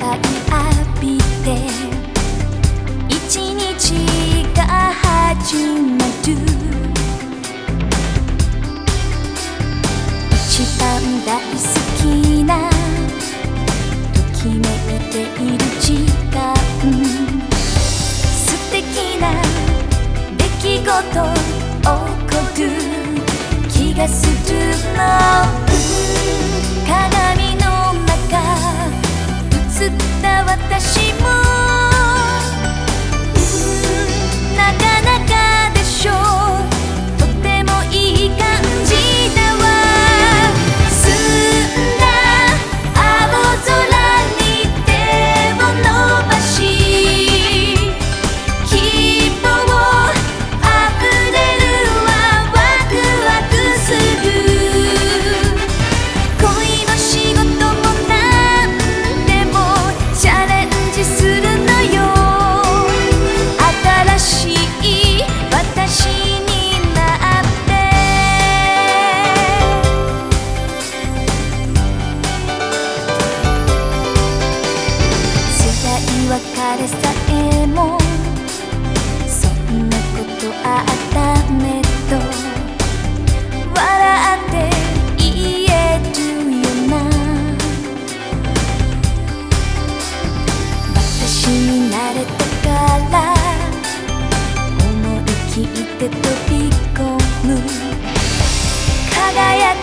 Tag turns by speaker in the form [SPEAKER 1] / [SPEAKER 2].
[SPEAKER 1] ぱい浴びて一日が始まる。一番大好きなときめいている時間。素敵な出来事起こる気がするの。れさえもそんなことあったねと笑って言えるよな。私になれたから思い切って飛び込む。輝く